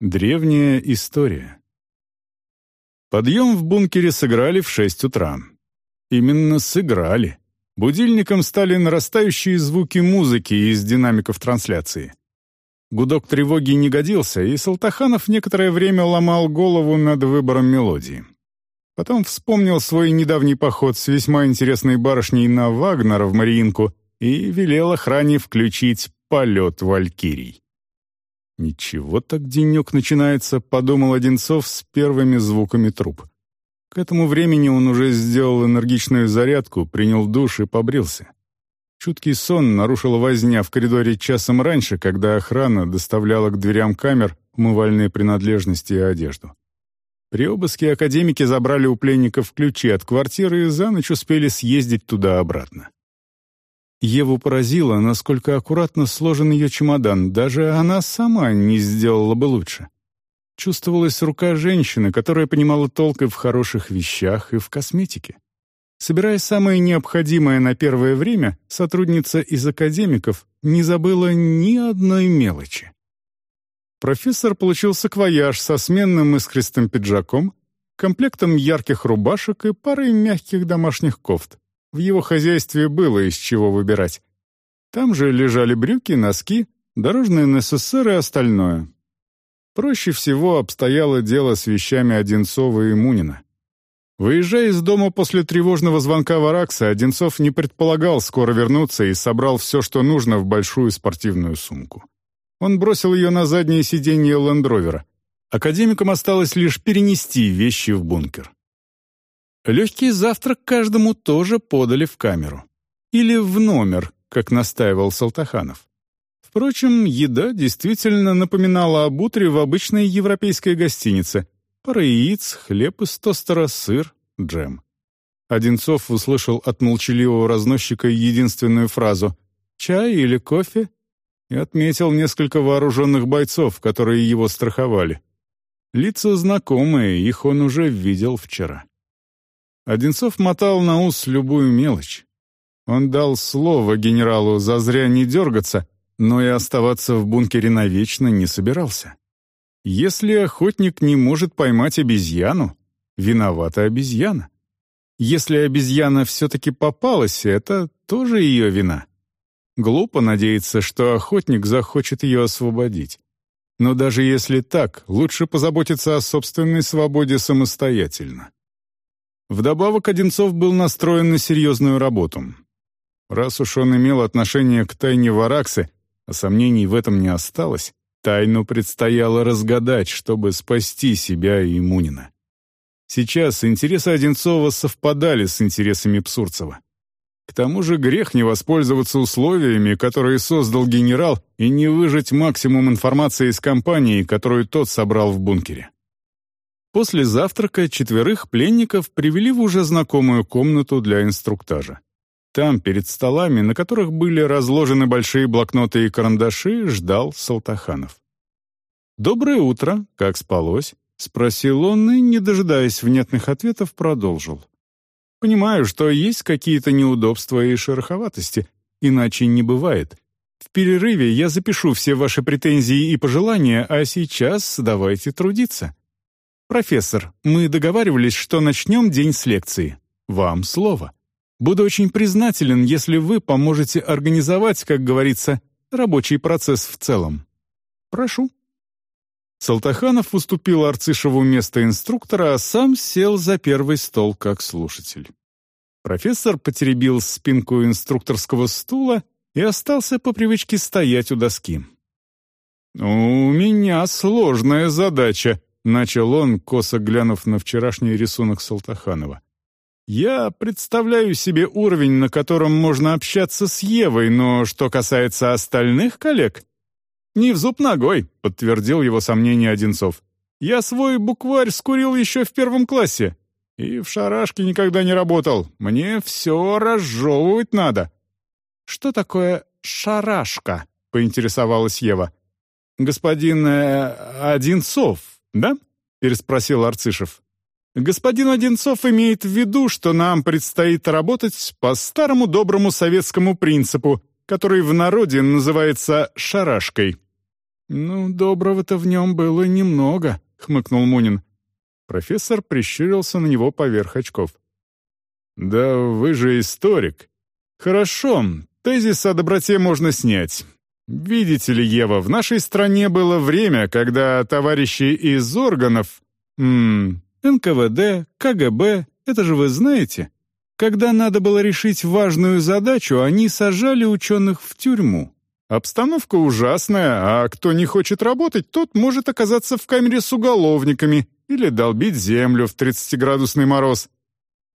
Древняя история. Подъем в бункере сыграли в шесть утра. Именно сыграли. Будильником стали нарастающие звуки музыки из динамиков трансляции. Гудок тревоги не годился, и Салтаханов некоторое время ломал голову над выбором мелодии. Потом вспомнил свой недавний поход с весьма интересной барышней на Вагнера в Мариинку и велел охране включить «Полет Валькирий». «Ничего так денек начинается», — подумал Одинцов с первыми звуками труб. К этому времени он уже сделал энергичную зарядку, принял душ и побрился. Чуткий сон нарушила возня в коридоре часом раньше, когда охрана доставляла к дверям камер умывальные принадлежности и одежду. При обыске академики забрали у пленников ключи от квартиры и за ночь успели съездить туда-обратно. Еву поразило, насколько аккуратно сложен ее чемодан, даже она сама не сделала бы лучше. Чувствовалась рука женщины, которая понимала толк и в хороших вещах, и в косметике. Собирая самое необходимое на первое время, сотрудница из академиков не забыла ни одной мелочи. Профессор получил саквояж со сменным искристым пиджаком, комплектом ярких рубашек и парой мягких домашних кофт. В его хозяйстве было из чего выбирать. Там же лежали брюки, носки, дорожные НССР и остальное. Проще всего обстояло дело с вещами Одинцова и Мунина. Выезжая из дома после тревожного звонка Варакса, Одинцов не предполагал скоро вернуться и собрал все, что нужно, в большую спортивную сумку. Он бросил ее на заднее сиденье лендровера. Академикам осталось лишь перенести вещи в бункер. Легкий завтрак каждому тоже подали в камеру. Или в номер, как настаивал Салтаханов. Впрочем, еда действительно напоминала об утре в обычной европейской гостинице. Пара яиц, хлеб из тостера, сыр, джем. Одинцов услышал от молчаливого разносчика единственную фразу «Чай или кофе?» и отметил несколько вооруженных бойцов, которые его страховали. Лица знакомые, их он уже видел вчера. Одинцов мотал на ус любую мелочь. Он дал слово генералу зазря не дергаться, но и оставаться в бункере навечно не собирался. Если охотник не может поймать обезьяну, виновата обезьяна. Если обезьяна все-таки попалась, это тоже ее вина. Глупо надеяться, что охотник захочет ее освободить. Но даже если так, лучше позаботиться о собственной свободе самостоятельно. Вдобавок Одинцов был настроен на серьезную работу. Раз уж он имел отношение к тайне Вараксы, а сомнений в этом не осталось, тайну предстояло разгадать, чтобы спасти себя и Мунина. Сейчас интересы Одинцова совпадали с интересами Псурцева. К тому же грех не воспользоваться условиями, которые создал генерал, и не выжать максимум информации из компании, которую тот собрал в бункере. После завтрака четверых пленников привели в уже знакомую комнату для инструктажа. Там, перед столами, на которых были разложены большие блокноты и карандаши, ждал Салтаханов. «Доброе утро, как спалось?» — спросил он и, не дожидаясь внятных ответов, продолжил. «Понимаю, что есть какие-то неудобства и шероховатости, иначе не бывает. В перерыве я запишу все ваши претензии и пожелания, а сейчас давайте трудиться. «Профессор, мы договаривались, что начнем день с лекции. Вам слово. Буду очень признателен, если вы поможете организовать, как говорится, рабочий процесс в целом. Прошу». Салтаханов уступил Арцишеву место инструктора, а сам сел за первый стол как слушатель. Профессор потеребил спинку инструкторского стула и остался по привычке стоять у доски. «У меня сложная задача», — начал он, косо глянув на вчерашний рисунок Салтаханова. «Я представляю себе уровень, на котором можно общаться с Евой, но что касается остальных коллег...» «Не в зуб ногой», — подтвердил его сомнение Одинцов. «Я свой букварь скурил еще в первом классе. И в шарашке никогда не работал. Мне все разжевывать надо». «Что такое шарашка?» — поинтересовалась Ева. «Господин э, Одинцов «Да?» — переспросил Арцишев. «Господин Одинцов имеет в виду, что нам предстоит работать по старому доброму советскому принципу, который в народе называется «шарашкой». «Ну, доброго-то в нем было немного», — хмыкнул Мунин. Профессор прищурился на него поверх очков. «Да вы же историк. Хорошо, тезис о доброте можно снять. Видите ли, Ева, в нашей стране было время, когда товарищи из органов... М НКВД, КГБ, это же вы знаете. Когда надо было решить важную задачу, они сажали ученых в тюрьму. Обстановка ужасная, а кто не хочет работать, тот может оказаться в камере с уголовниками или долбить землю в 30-градусный мороз.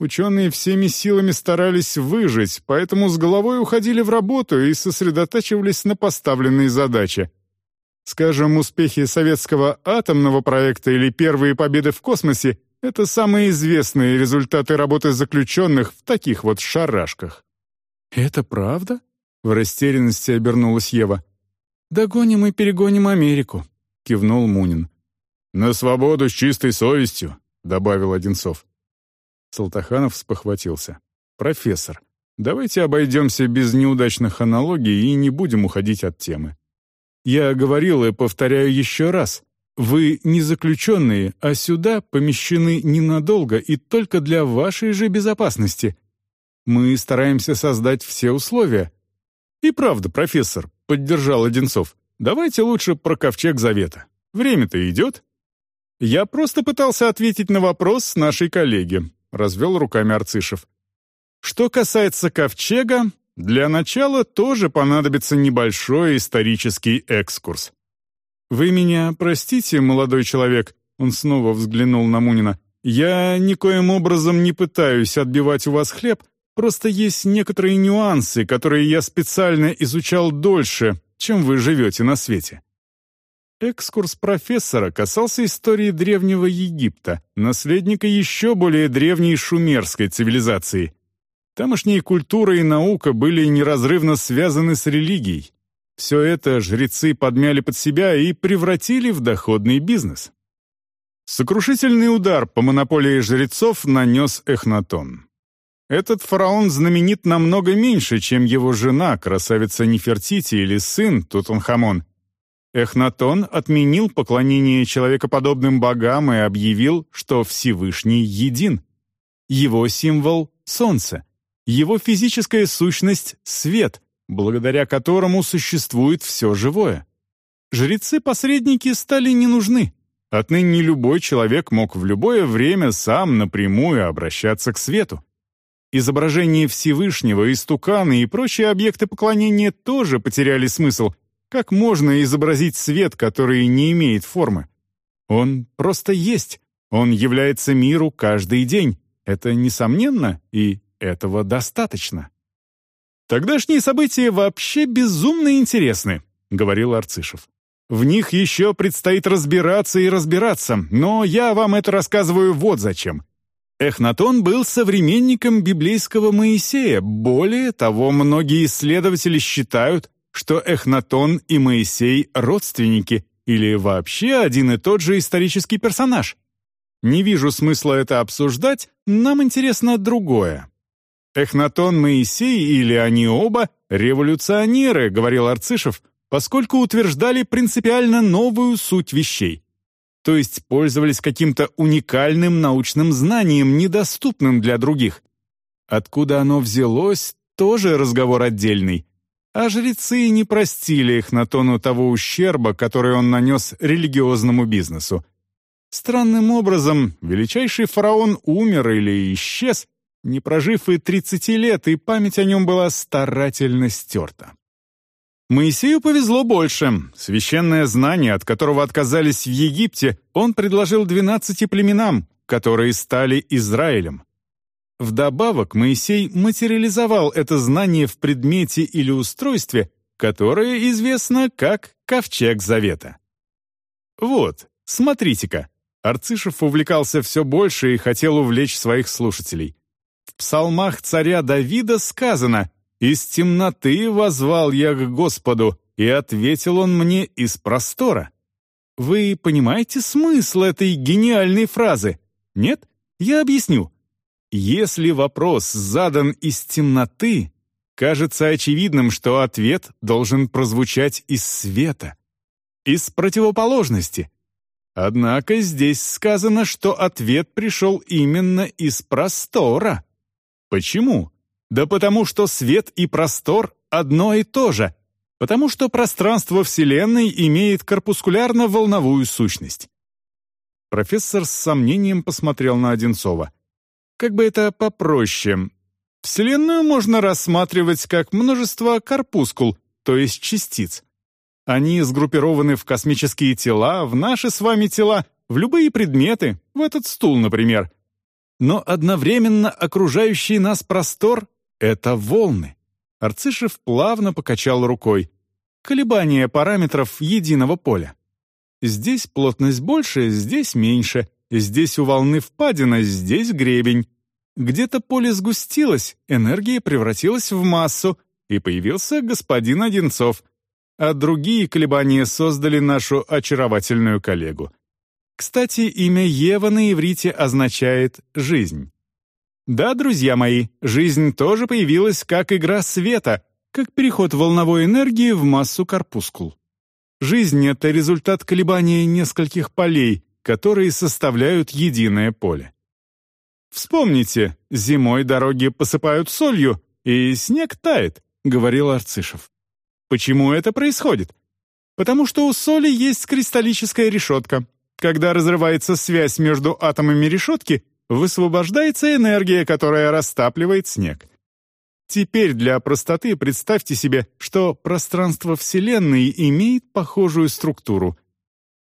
Ученые всеми силами старались выжить, поэтому с головой уходили в работу и сосредотачивались на поставленной задаче. Скажем, успехи советского атомного проекта или первые победы в космосе — это самые известные результаты работы заключенных в таких вот шарашках. «Это правда?» В растерянности обернулась Ева. «Догоним и перегоним Америку», — кивнул Мунин. «На свободу с чистой совестью», — добавил Одинцов. Салтаханов спохватился. «Профессор, давайте обойдемся без неудачных аналогий и не будем уходить от темы. Я говорил и повторяю еще раз. Вы не заключенные, а сюда помещены ненадолго и только для вашей же безопасности. Мы стараемся создать все условия, «И правда, профессор», — поддержал Одинцов, «давайте лучше про ковчег завета. Время-то идет». «Я просто пытался ответить на вопрос нашей коллеги», — развел руками Арцишев. «Что касается ковчега, для начала тоже понадобится небольшой исторический экскурс». «Вы меня простите, молодой человек», — он снова взглянул на Мунина, «я никоим образом не пытаюсь отбивать у вас хлеб, Просто есть некоторые нюансы, которые я специально изучал дольше, чем вы живете на свете. Экскурс профессора касался истории Древнего Египта, наследника еще более древней шумерской цивилизации. Тамошние культура и наука были неразрывно связаны с религией. Все это жрецы подмяли под себя и превратили в доходный бизнес. Сокрушительный удар по монополии жрецов нанес Эхнатон. Этот фараон знаменит намного меньше, чем его жена, красавица Нефертити или сын Тутанхамон. Эхнатон отменил поклонение человекоподобным богам и объявил, что Всевышний един. Его символ — солнце. Его физическая сущность — свет, благодаря которому существует все живое. Жрецы-посредники стали не нужны. Отныне любой человек мог в любое время сам напрямую обращаться к свету. Изображение Всевышнего, истуканы и прочие объекты поклонения тоже потеряли смысл. Как можно изобразить свет, который не имеет формы? Он просто есть. Он является миру каждый день. Это несомненно, и этого достаточно. «Тогдашние события вообще безумно интересны», — говорил Арцишев. «В них еще предстоит разбираться и разбираться, но я вам это рассказываю вот зачем. Эхнатон был современником библейского Моисея. Более того, многие исследователи считают, что Эхнатон и Моисей — родственники или вообще один и тот же исторический персонаж. Не вижу смысла это обсуждать, нам интересно другое. Эхнатон Моисей или они оба — революционеры, говорил Арцишев, поскольку утверждали принципиально новую суть вещей то есть пользовались каким-то уникальным научным знанием, недоступным для других. Откуда оно взялось, тоже разговор отдельный. А жрецы не простили их на тону того ущерба, который он нанес религиозному бизнесу. Странным образом, величайший фараон умер или исчез, не прожив и 30 лет, и память о нем была старательно стерта. Моисею повезло больше. Священное знание, от которого отказались в Египте, он предложил двенадцати племенам, которые стали Израилем. Вдобавок Моисей материализовал это знание в предмете или устройстве, которое известно как Ковчег Завета. Вот, смотрите-ка. Арцишев увлекался все больше и хотел увлечь своих слушателей. В псалмах царя Давида сказано из темноты возвал я к Господу, и ответил он мне из простора. Вы понимаете смысл этой гениальной фразы? Нет? Я объясню. Если вопрос задан из темноты, кажется очевидным, что ответ должен прозвучать из света. из противоположности. Однако здесь сказано, что ответ пришел именно из простора. Почему? Да потому что свет и простор одно и то же, потому что пространство Вселенной имеет корпускулярно-волновую сущность. Профессор с сомнением посмотрел на Одинцова. Как бы это попроще. Вселенную можно рассматривать как множество корпускул, то есть частиц. Они сгруппированы в космические тела, в наши с вами тела, в любые предметы, в этот стул, например. Но одновременно окружающий нас простор — это волны. Арцишев плавно покачал рукой. Колебания параметров единого поля. Здесь плотность больше, здесь меньше. Здесь у волны впадина, здесь гребень. Где-то поле сгустилось, энергия превратилась в массу, и появился господин Одинцов — а другие колебания создали нашу очаровательную коллегу. Кстати, имя Ева на иврите означает «жизнь». Да, друзья мои, жизнь тоже появилась как игра света, как переход волновой энергии в массу корпускул. Жизнь — это результат колебания нескольких полей, которые составляют единое поле. «Вспомните, зимой дороги посыпают солью, и снег тает», — говорил Арцишев. Почему это происходит? Потому что у соли есть кристаллическая решетка. Когда разрывается связь между атомами решетки, высвобождается энергия, которая растапливает снег. Теперь для простоты представьте себе, что пространство Вселенной имеет похожую структуру.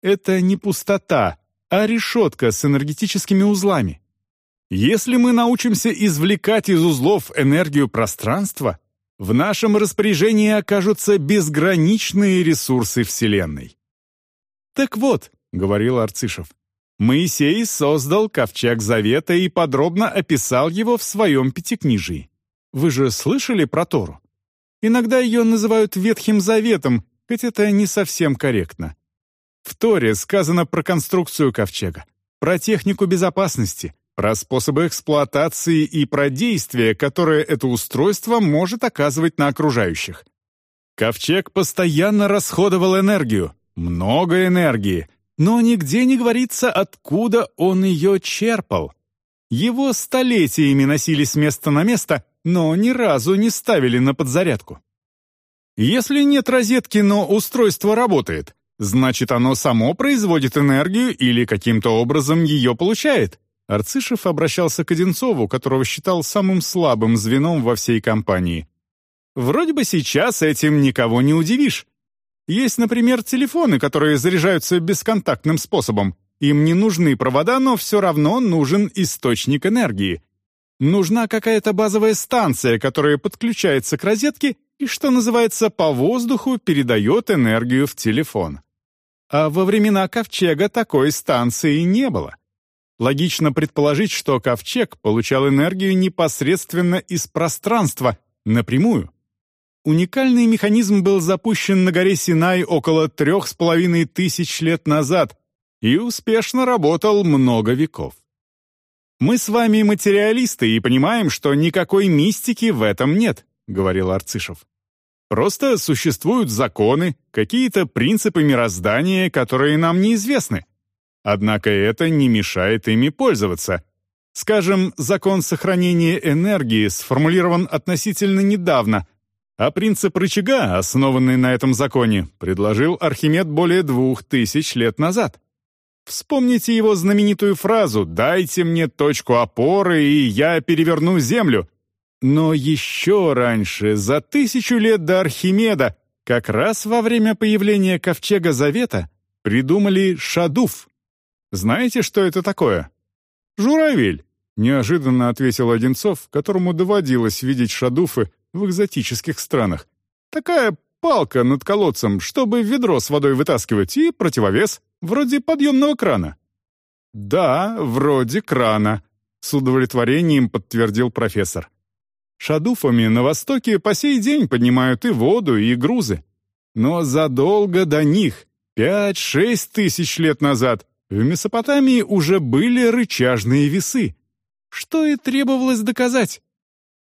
Это не пустота, а решетка с энергетическими узлами. Если мы научимся извлекать из узлов энергию пространства, в нашем распоряжении окажутся безграничные ресурсы Вселенной. «Так вот», — говорил Арцишев, Моисей создал ковчег Завета и подробно описал его в своем пятикнижии. Вы же слышали про Тору? Иногда ее называют Ветхим Заветом, хоть это не совсем корректно. В Торе сказано про конструкцию ковчега, про технику безопасности, про способы эксплуатации и про действие, которое это устройство может оказывать на окружающих. Ковчег постоянно расходовал энергию, много энергии, но нигде не говорится, откуда он ее черпал. Его столетиями носили с места на место, но ни разу не ставили на подзарядку. Если нет розетки, но устройство работает, значит оно само производит энергию или каким-то образом ее получает. Арцишев обращался к Одинцову, которого считал самым слабым звеном во всей компании. «Вроде бы сейчас этим никого не удивишь. Есть, например, телефоны, которые заряжаются бесконтактным способом. Им не нужны провода, но все равно нужен источник энергии. Нужна какая-то базовая станция, которая подключается к розетке и, что называется, по воздуху передает энергию в телефон. А во времена Ковчега такой станции не было. Логично предположить, что ковчег получал энергию непосредственно из пространства, напрямую. Уникальный механизм был запущен на горе Синай около трех с половиной тысяч лет назад и успешно работал много веков. «Мы с вами материалисты и понимаем, что никакой мистики в этом нет», — говорил Арцишев. «Просто существуют законы, какие-то принципы мироздания, которые нам неизвестны. Однако это не мешает ими пользоваться. Скажем, закон сохранения энергии сформулирован относительно недавно, а принцип рычага, основанный на этом законе, предложил Архимед более двух тысяч лет назад. Вспомните его знаменитую фразу «Дайте мне точку опоры, и я переверну Землю». Но еще раньше, за тысячу лет до Архимеда, как раз во время появления Ковчега Завета, придумали шадуф знаете, что это такое?» «Журавель», — неожиданно ответил Одинцов, которому доводилось видеть шадуфы в экзотических странах. «Такая палка над колодцем, чтобы ведро с водой вытаскивать, и противовес, вроде подъемного крана». «Да, вроде крана», — с удовлетворением подтвердил профессор. Шадуфами на Востоке по сей день поднимают и воду, и грузы. Но задолго до них, пять-шесть тысяч лет назад, в Месопотамии уже были рычажные весы. Что и требовалось доказать.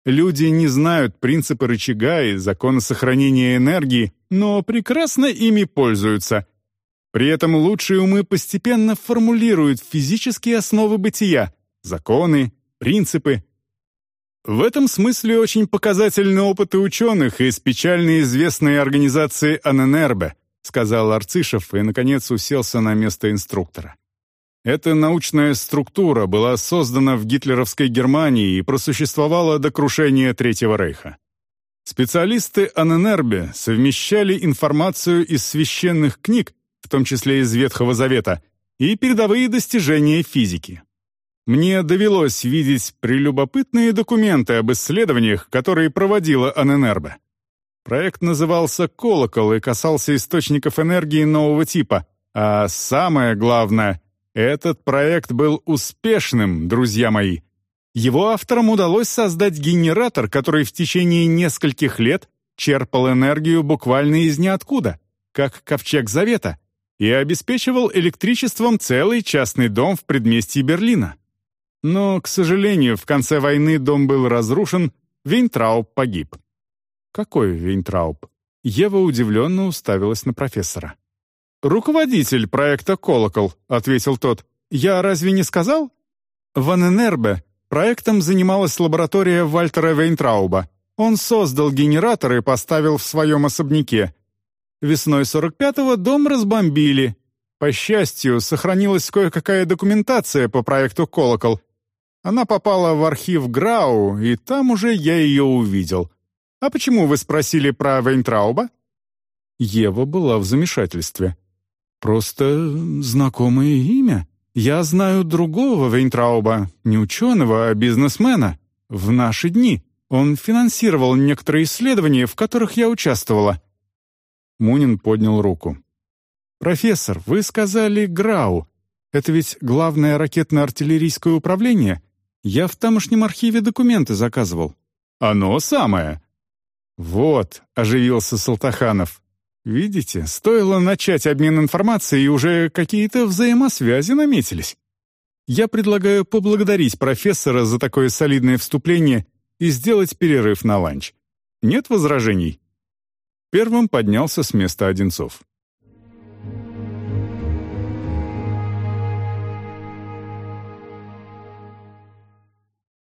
Люди не знают принципы рычага и закона сохранения энергии, но прекрасно ими пользуются. При этом лучшие умы постепенно формулируют физические основы бытия, законы, принципы. В этом смысле очень показательны опыты ученых из печально известной организации Аненербе, сказал Арцишев и, наконец, уселся на место инструктора. Эта научная структура была создана в гитлеровской Германии и просуществовала до крушения Третьего Рейха. Специалисты Аненербе совмещали информацию из священных книг, в том числе из Ветхого Завета, и передовые достижения физики. Мне довелось видеть прелюбопытные документы об исследованиях, которые проводила Аненербе. Проект назывался «Колокол» и касался источников энергии нового типа, а самое главное, этот проект был успешным, друзья мои. Его авторам удалось создать генератор, который в течение нескольких лет черпал энергию буквально из ниоткуда, как ковчег Завета, и обеспечивал электричеством целый частный дом в предместье Берлина. Но, к сожалению, в конце войны дом был разрушен, Вейнтрауб погиб. «Какой Вейнтрауб?» Ева удивленно уставилась на профессора. «Руководитель проекта «Колокол», — ответил тот. «Я разве не сказал?» В Аненербе проектом занималась лаборатория Вальтера Вейнтрауба. Он создал генератор и поставил в своем особняке. Весной 45-го дом разбомбили. По счастью, сохранилась кое-какая документация по проекту «Колокол», она попала в архив Грау, и там уже я ее увидел. А почему вы спросили про Вейнтрауба?» Ева была в замешательстве. «Просто знакомое имя. Я знаю другого Вейнтрауба, не ученого, а бизнесмена. В наши дни. Он финансировал некоторые исследования, в которых я участвовала». Мунин поднял руку. «Профессор, вы сказали Грау. Это ведь главное ракетно-артиллерийское управление?» Я в тамошнем архиве документы заказывал». «Оно самое». «Вот», — оживился Салтаханов. «Видите, стоило начать обмен информацией, и уже какие-то взаимосвязи наметились. Я предлагаю поблагодарить профессора за такое солидное вступление и сделать перерыв на ланч. Нет возражений?» Первым поднялся с места Одинцов.